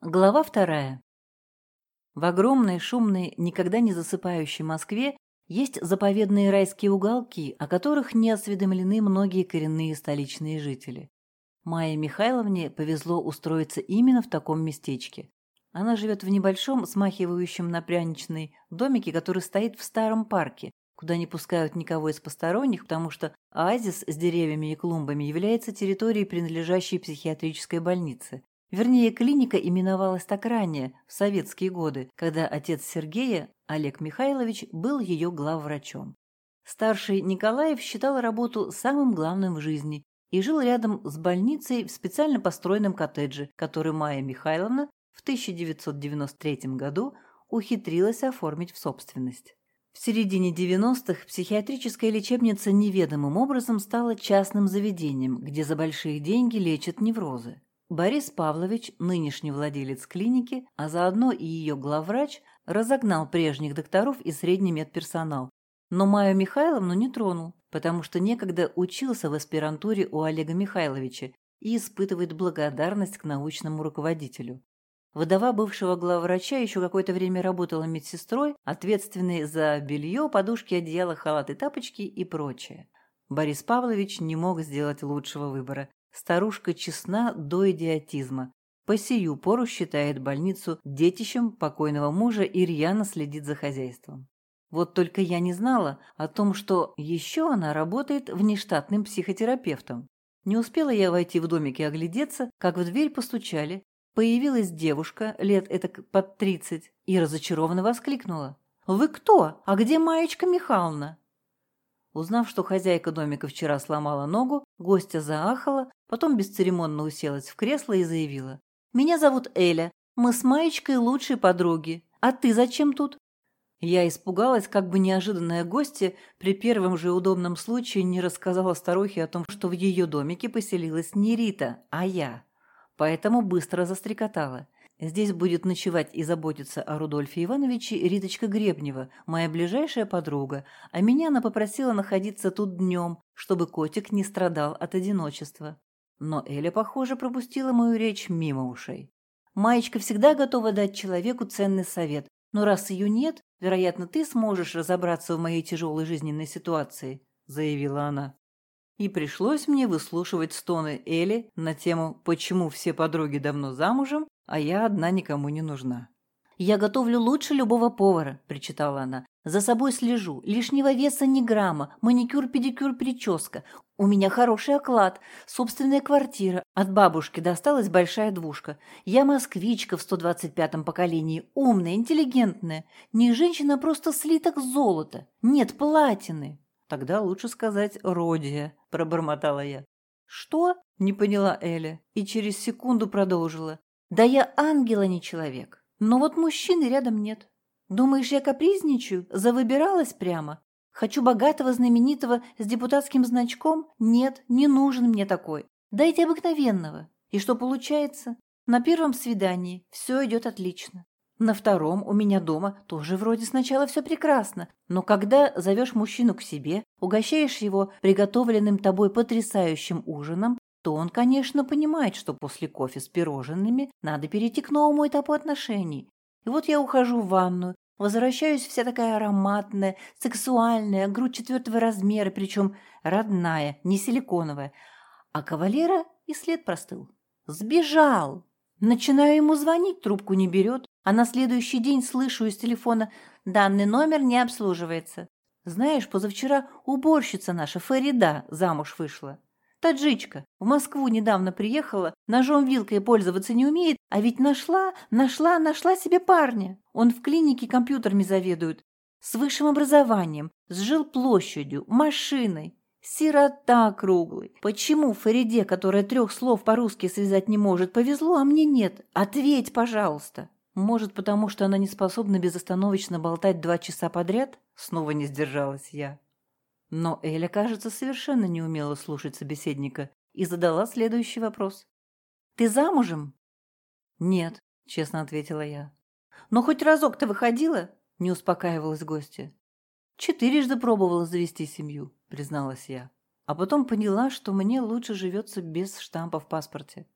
Глава вторая. В огромной, шумной, никогда не засыпающей Москве есть заповедные райские уголки, о которых не осведомлены многие коренные столичные жители. Майе Михайловне повезло устроиться именно в таком местечке. Она живет в небольшом, смахивающем на пряничный домике, который стоит в старом парке, куда не пускают никого из посторонних, потому что оазис с деревьями и клумбами является территорией, принадлежащей психиатрической больнице. Вернее, клиника именовалась так ранее, в советские годы, когда отец Сергея, Олег Михайлович, был ее главврачом. Старший Николаев считал работу самым главным в жизни и жил рядом с больницей в специально построенном коттедже, который Майя Михайловна в 1993 году ухитрилась оформить в собственность. В середине 90-х психиатрическая лечебница неведомым образом стала частным заведением, где за большие деньги лечат неврозы. Борис Павлович, нынешний владелец клиники, а заодно и ее главврач, разогнал прежних докторов и средний медперсонал. Но Майю Михайловну не тронул, потому что некогда учился в аспирантуре у Олега Михайловича и испытывает благодарность к научному руководителю. Вдова бывшего главврача еще какое-то время работала медсестрой, ответственной за белье, подушки, одеяло, халаты, тапочки и прочее. Борис Павлович не мог сделать лучшего выбора. Старушка честна до идиотизма. По сию пору считает больницу детищем покойного мужа и рьяно следит за хозяйством. Вот только я не знала о том, что еще она работает внештатным психотерапевтом. Не успела я войти в домик и оглядеться, как в дверь постучали. Появилась девушка, лет это под тридцать, и разочарованно воскликнула. «Вы кто? А где Маечка Михайловна?» Узнав, что хозяйка домика вчера сломала ногу, гостья заахала, потом бесцеремонно уселась в кресло и заявила. «Меня зовут Эля. Мы с Маечкой лучшие подруги. А ты зачем тут?» Я испугалась, как бы неожиданная гостья при первом же удобном случае не рассказала старухе о том, что в ее домике поселилась не Рита, а я. Поэтому быстро застрекотала. Здесь будет ночевать и заботиться о Рудольфе Ивановиче Риточка Гребнева, моя ближайшая подруга, а меня она попросила находиться тут днем, чтобы котик не страдал от одиночества. Но Эля, похоже, пропустила мою речь мимо ушей. Маечка всегда готова дать человеку ценный совет, но раз ее нет, вероятно, ты сможешь разобраться в моей тяжелой жизненной ситуации, заявила она. И пришлось мне выслушивать стоны Эли на тему «Почему все подруги давно замужем а я одна никому не нужна. «Я готовлю лучше любого повара», – причитала она. «За собой слежу. Лишнего веса ни грамма. Маникюр, педикюр, прическа. У меня хороший оклад. Собственная квартира. От бабушки досталась большая двушка. Я москвичка в 125-м поколении. Умная, интеллигентная. Не женщина, а просто слиток золота. Нет платины». «Тогда лучше сказать «родия», – пробормотала я. «Что?» – не поняла Эля и через секунду продолжила. Да я ангел, а не человек. Но вот мужчины рядом нет. Думаешь, я капризничаю? Завыбиралась прямо? Хочу богатого, знаменитого, с депутатским значком? Нет, не нужен мне такой. Дайте обыкновенного. И что получается? На первом свидании все идет отлично. На втором у меня дома тоже вроде сначала все прекрасно, но когда зовешь мужчину к себе, угощаешь его приготовленным тобой потрясающим ужином, то он, конечно, понимает, что после кофе с пирожными надо перейти к новому этапу отношений. И вот я ухожу в ванную, возвращаюсь вся такая ароматная, сексуальная, грудь четвертого размера, причем родная, не силиконовая. А кавалера и след простыл. Сбежал. Начинаю ему звонить, трубку не берет, а на следующий день слышу из телефона «Данный номер не обслуживается». Знаешь, позавчера уборщица наша, Фарида, замуж вышла. Таджичка. В Москву недавно приехала, ножом-вилкой пользоваться не умеет, а ведь нашла, нашла, нашла себе парня. Он в клинике компьютерами заведует. С высшим образованием, с жилплощадью, машиной. Сирота круглый. Почему Фариде, которая трех слов по-русски связать не может, повезло, а мне нет? Ответь, пожалуйста. Может, потому что она не способна безостановочно болтать два часа подряд? Снова не сдержалась я. Но Эля, кажется, совершенно не умела слушать собеседника и задала следующий вопрос. «Ты замужем?» «Нет», — честно ответила я. «Но хоть разок-то выходила?» — не успокаивалась гостья. «Четырежды пробовала завести семью», — призналась я. А потом поняла, что мне лучше живется без штампа в паспорте.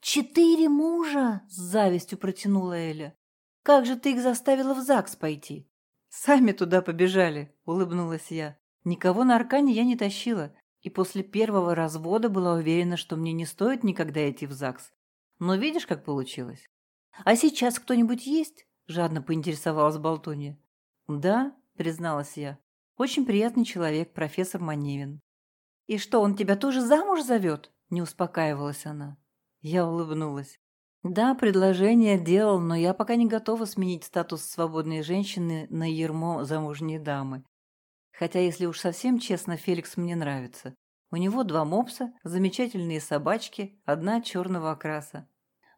«Четыре мужа!» – с завистью протянула Эля. «Как же ты их заставила в ЗАГС пойти?» «Сами туда побежали», – улыбнулась я. «Никого на Аркане я не тащила, и после первого развода была уверена, что мне не стоит никогда идти в ЗАГС. Но видишь, как получилось?» «А сейчас кто-нибудь есть?» – жадно поинтересовалась Болтунья. «Да», – призналась я. «Очень приятный человек, профессор Маневин». «И что, он тебя тоже замуж зовет?» – не успокаивалась она. Я улыбнулась. Да, предложение делал, но я пока не готова сменить статус свободной женщины на ермо замужней дамы. Хотя, если уж совсем честно, Феликс мне нравится. У него два мопса, замечательные собачки, одна черного окраса.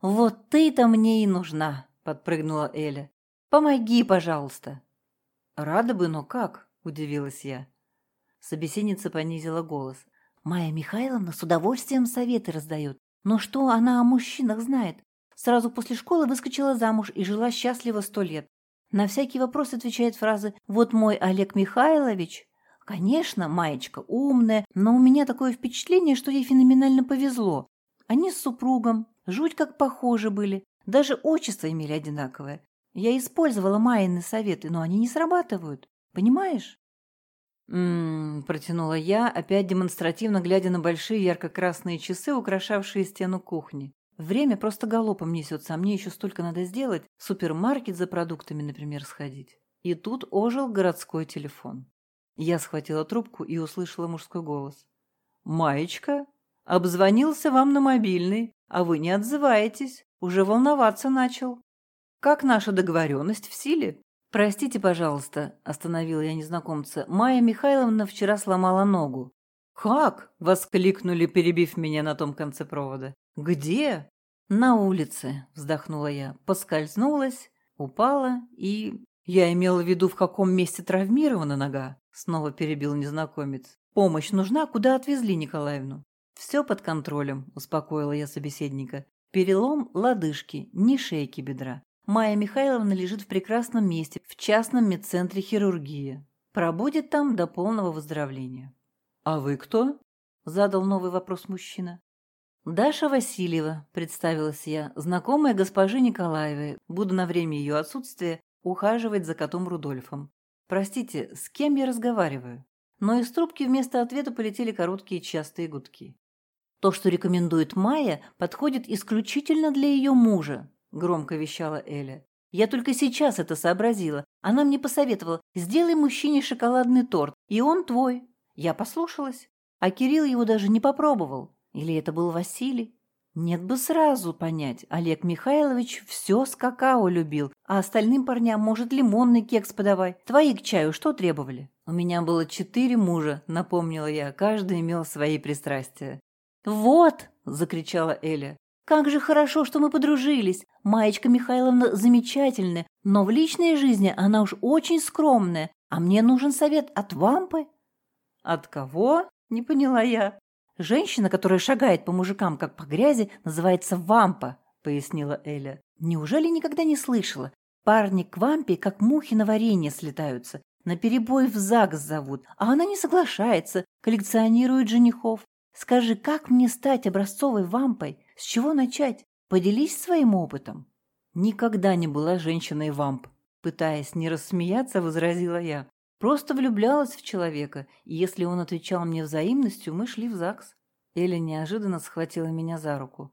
«Вот ты-то мне и нужна!» – подпрыгнула Эля. «Помоги, пожалуйста!» «Рада бы, но как?» – удивилась я. Собеседница понизила голос. «Майя Михайловна с удовольствием советы раздает. Но что она о мужчинах знает? Сразу после школы выскочила замуж и жила счастливо сто лет. На всякий вопрос отвечает фразы «Вот мой Олег Михайлович». Конечно, Маечка умная, но у меня такое впечатление, что ей феноменально повезло. Они с супругом, жуть как похожи были, даже отчество имели одинаковое. Я использовала Майины советы, но они не срабатывают. Понимаешь? «М-м-м», протянула я, опять демонстративно глядя на большие ярко-красные часы, украшавшие стену кухни. Время просто галопом несется, а мне еще столько надо сделать. В супермаркет за продуктами, например, сходить. И тут ожил городской телефон. Я схватила трубку и услышала мужской голос. «Маечка, обзвонился вам на мобильный, а вы не отзываетесь. Уже волноваться начал. Как наша договоренность в силе?» «Простите, пожалуйста», – остановила я незнакомца. «Майя Михайловна вчера сломала ногу». «Как?» – воскликнули, перебив меня на том конце провода. «Где?» «На улице», – вздохнула я. Поскользнулась, упала и... «Я имела в виду, в каком месте травмирована нога», – снова перебил незнакомец. «Помощь нужна? Куда отвезли Николаевну?» «Все под контролем», – успокоила я собеседника. «Перелом лодыжки, не шейки бедра. Майя Михайловна лежит в прекрасном месте, в частном медцентре хирургии. Пробудет там до полного выздоровления. «А вы кто?» – задал новый вопрос мужчина. «Даша Васильева», – представилась я, знакомая госпожи Николаевой. Буду на время ее отсутствия ухаживать за котом Рудольфом. Простите, с кем я разговариваю? Но из трубки вместо ответа полетели короткие частые гудки. То, что рекомендует Майя, подходит исключительно для ее мужа, – громко вещала Эля. «Я только сейчас это сообразила. Она мне посоветовала, сделай мужчине шоколадный торт, и он твой». Я послушалась. А Кирилл его даже не попробовал. Или это был Василий? Нет бы сразу понять, Олег Михайлович все с какао любил, а остальным парням, может, лимонный кекс подавай. Твои к чаю что требовали? У меня было четыре мужа, напомнила я, каждый имел свои пристрастия. «Вот!» – закричала Эля. Как же хорошо, что мы подружились. Маечка Михайловна замечательная, но в личной жизни она уж очень скромная, а мне нужен совет от вампы». «От кого?» – не поняла я. «Женщина, которая шагает по мужикам, как по грязи, называется вампа», – пояснила Эля. «Неужели никогда не слышала? Парни к вампе, как мухи на варенье, слетаются. На перебой в ЗАГС зовут, а она не соглашается, коллекционирует женихов. Скажи, как мне стать образцовой вампой? С чего начать? Поделись своим опытом. Никогда не была женщиной-вамп. Пытаясь не рассмеяться, возразила я. Просто влюблялась в человека, и если он отвечал мне взаимностью, мы шли в ЗАГС. Эля неожиданно схватила меня за руку.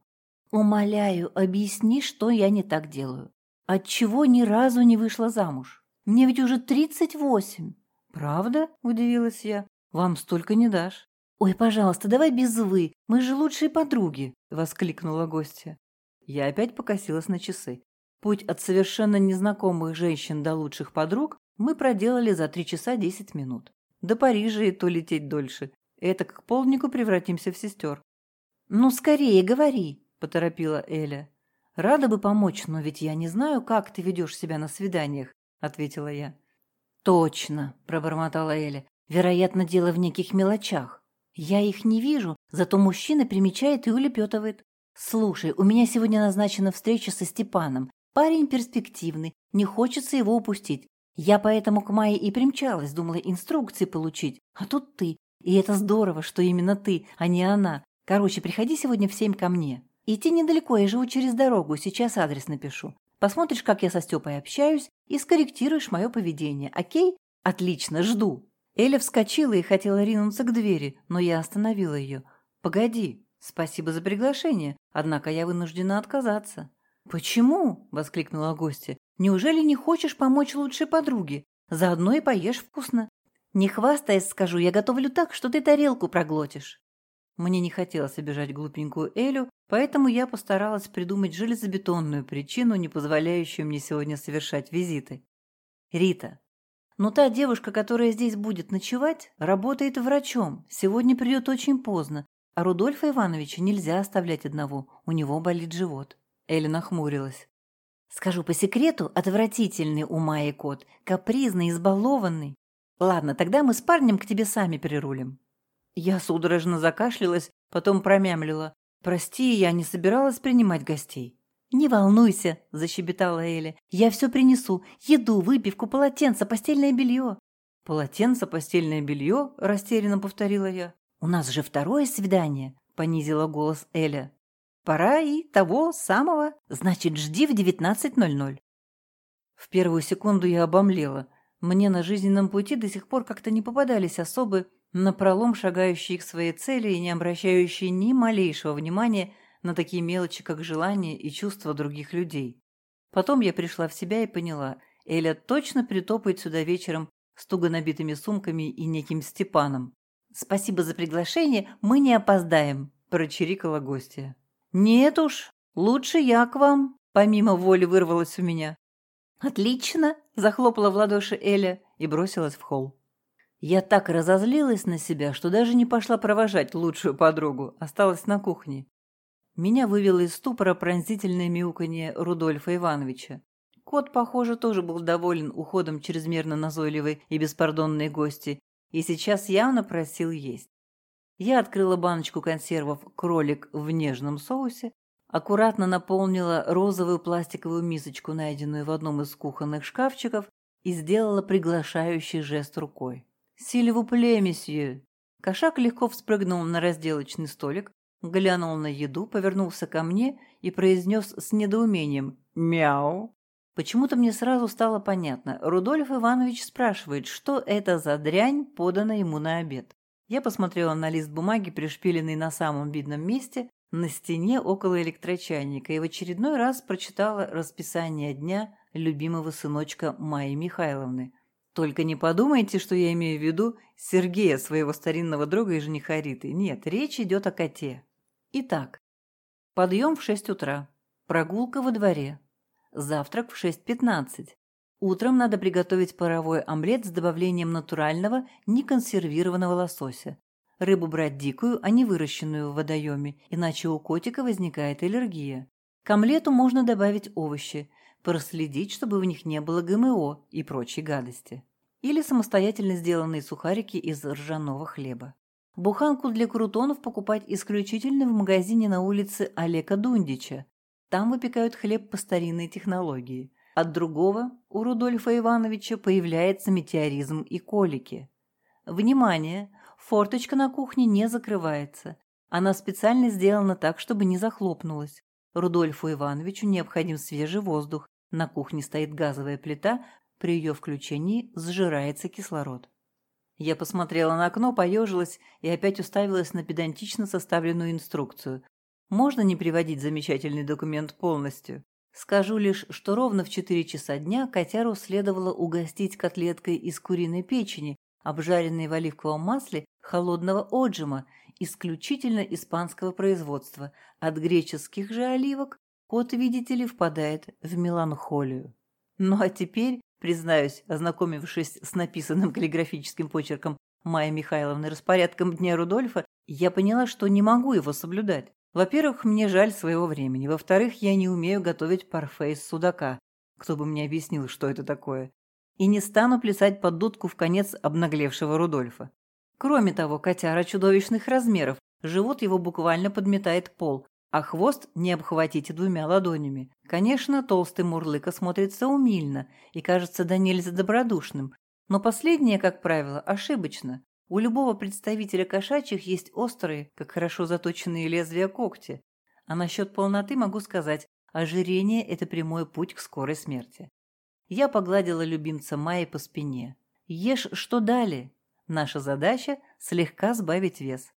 «Умоляю, объясни, что я не так делаю. Отчего ни разу не вышла замуж? Мне ведь уже тридцать восемь». «Правда?» – удивилась я. «Вам столько не дашь». «Ой, пожалуйста, давай без «вы», мы же лучшие подруги», — воскликнула гостья. Я опять покосилась на часы. Путь от совершенно незнакомых женщин до лучших подруг мы проделали за три часа десять минут. До Парижа и то лететь дольше. Это к полднику превратимся в сестер. «Ну, скорее говори», — поторопила Эля. «Рада бы помочь, но ведь я не знаю, как ты ведешь себя на свиданиях», — ответила я. «Точно», — пробормотала Эля. «Вероятно, дело в неких мелочах. Я их не вижу, зато мужчина примечает и улепетывает. Слушай, у меня сегодня назначена встреча со Степаном. Парень перспективный, не хочется его упустить. Я поэтому к Майе и примчалась, думала инструкции получить. А тут ты. И это здорово, что именно ты, а не она. Короче, приходи сегодня в семь ко мне. Идти недалеко, я живу через дорогу, сейчас адрес напишу. Посмотришь, как я со Степой общаюсь, и скорректируешь мое поведение, окей? Отлично, жду». Эля вскочила и хотела ринуться к двери, но я остановила ее. «Погоди, спасибо за приглашение, однако я вынуждена отказаться». «Почему?» – воскликнула гостья. «Неужели не хочешь помочь лучшей подруге? Заодно и поешь вкусно. Не хвастаясь, скажу, я готовлю так, что ты тарелку проглотишь». Мне не хотелось обижать глупенькую Элю, поэтому я постаралась придумать железобетонную причину, не позволяющую мне сегодня совершать визиты. «Рита, но та девушка, которая здесь будет ночевать, работает врачом. Сегодня придет очень поздно. А Рудольфа Ивановича нельзя оставлять одного. У него болит живот. Эля нахмурилась. Скажу по секрету, отвратительный у Майи кот. Капризный, избалованный. Ладно, тогда мы с парнем к тебе сами прирулим. Я судорожно закашлялась, потом промямлила. Прости, я не собиралась принимать гостей. «Не волнуйся», – защебетала Эля. «Я все принесу. Еду, выпивку, полотенце, постельное белье». «Полотенце, постельное белье?» – растерянно повторила я. «У нас же второе свидание», – понизила голос Эля. «Пора и того самого. Значит, жди в 19.00». В первую секунду я обомлела. Мне на жизненном пути до сих пор как-то не попадались особы, напролом шагающие к своей цели и не обращающие ни малейшего внимания – на такие мелочи, как желание и чувства других людей. Потом я пришла в себя и поняла, Эля точно притопает сюда вечером с туго набитыми сумками и неким Степаном. «Спасибо за приглашение, мы не опоздаем», – прочирикала гостья. «Нет уж, лучше я к вам», – помимо воли вырвалось у меня. «Отлично!» – захлопала в ладоши Эля и бросилась в холл. Я так разозлилась на себя, что даже не пошла провожать лучшую подругу, осталась на кухне. Меня вывело из ступора пронзительное мяуканье Рудольфа Ивановича. Кот, похоже, тоже был доволен уходом чрезмерно назойливой и беспардонной гости, и сейчас явно просил есть. Я открыла баночку консервов «Кролик в нежном соусе», аккуратно наполнила розовую пластиковую мисочку, найденную в одном из кухонных шкафчиков, и сделала приглашающий жест рукой. «Сильву пле, месье!» Кошак легко вспрыгнул на разделочный столик, глянул на еду, повернулся ко мне и произнес с недоумением «Мяу». Почему-то мне сразу стало понятно. Рудольф Иванович спрашивает, что это за дрянь подана ему на обед. Я посмотрела на лист бумаги, пришпиленный на самом видном месте, на стене около электрочайника, и в очередной раз прочитала расписание дня любимого сыночка Майи Михайловны. Только не подумайте, что я имею в виду Сергея, своего старинного друга и жениха Риты. Нет, речь идет о коте. Итак, подъем в 6 утра, прогулка во дворе, завтрак в 6.15. Утром надо приготовить паровой омлет с добавлением натурального, неконсервированного лосося. Рыбу брать дикую, а не выращенную в водоеме, иначе у котика возникает аллергия. К омлету можно добавить овощи, проследить, чтобы в них не было ГМО и прочей гадости. Или самостоятельно сделанные сухарики из ржаного хлеба. Буханку для крутонов покупать исключительно в магазине на улице Олега Дундича. Там выпекают хлеб по старинной технологии. От другого у Рудольфа Ивановича появляется метеоризм и колики. Внимание! Форточка на кухне не закрывается. Она специально сделана так, чтобы не захлопнулась. Рудольфу Ивановичу необходим свежий воздух. На кухне стоит газовая плита, при ее включении сжирается кислород. Я посмотрела на окно, поежилась и опять уставилась на педантично составленную инструкцию. Можно не приводить замечательный документ полностью? Скажу лишь, что ровно в 4 часа дня котяру следовало угостить котлеткой из куриной печени, обжаренной в оливковом масле холодного отжима, исключительно испанского производства. От греческих же оливок кот, видите ли, впадает в меланхолию. Ну а теперь Признаюсь, ознакомившись с написанным каллиграфическим почерком Майи Михайловны распорядком Дня Рудольфа, я поняла, что не могу его соблюдать. Во-первых, мне жаль своего времени. Во-вторых, я не умею готовить парфе из судака. Кто бы мне объяснил, что это такое. И не стану плясать под дудку в конец обнаглевшего Рудольфа. Кроме того, котяра чудовищных размеров. Живот его буквально подметает пол, а хвост не обхватите двумя ладонями. Конечно, толстый мурлыка смотрится умильно и кажется до нельзя добродушным, но последнее, как правило, ошибочно. У любого представителя кошачьих есть острые, как хорошо заточенные лезвия когти. А насчет полноты могу сказать, ожирение – это прямой путь к скорой смерти. Я погладила любимца Майи по спине. Ешь, что дали. Наша задача – слегка сбавить вес.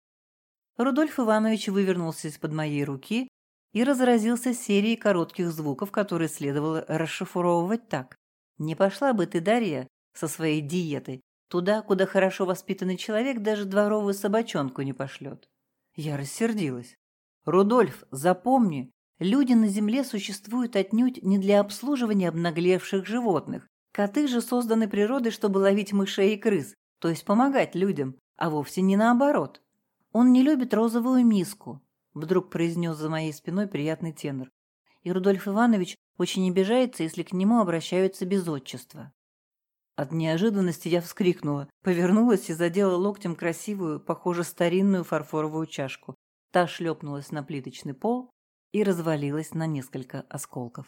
Рудольф Иванович вывернулся из-под моей руки и разразился серией коротких звуков, которые следовало расшифровывать так. «Не пошла бы ты, Дарья, со своей диетой, туда, куда хорошо воспитанный человек даже дворовую собачонку не пошлет». Я рассердилась. «Рудольф, запомни, люди на земле существуют отнюдь не для обслуживания обнаглевших животных. Коты же созданы природой, чтобы ловить мышей и крыс, то есть помогать людям, а вовсе не наоборот. Он не любит розовую миску, вдруг произнес за моей спиной приятный тенор. И Рудольф Иванович очень обижается, если к нему обращаются без отчества. От неожиданности я вскрикнула, повернулась и задела локтем красивую, похоже, старинную фарфоровую чашку. Та шлепнулась на плиточный пол и развалилась на несколько осколков.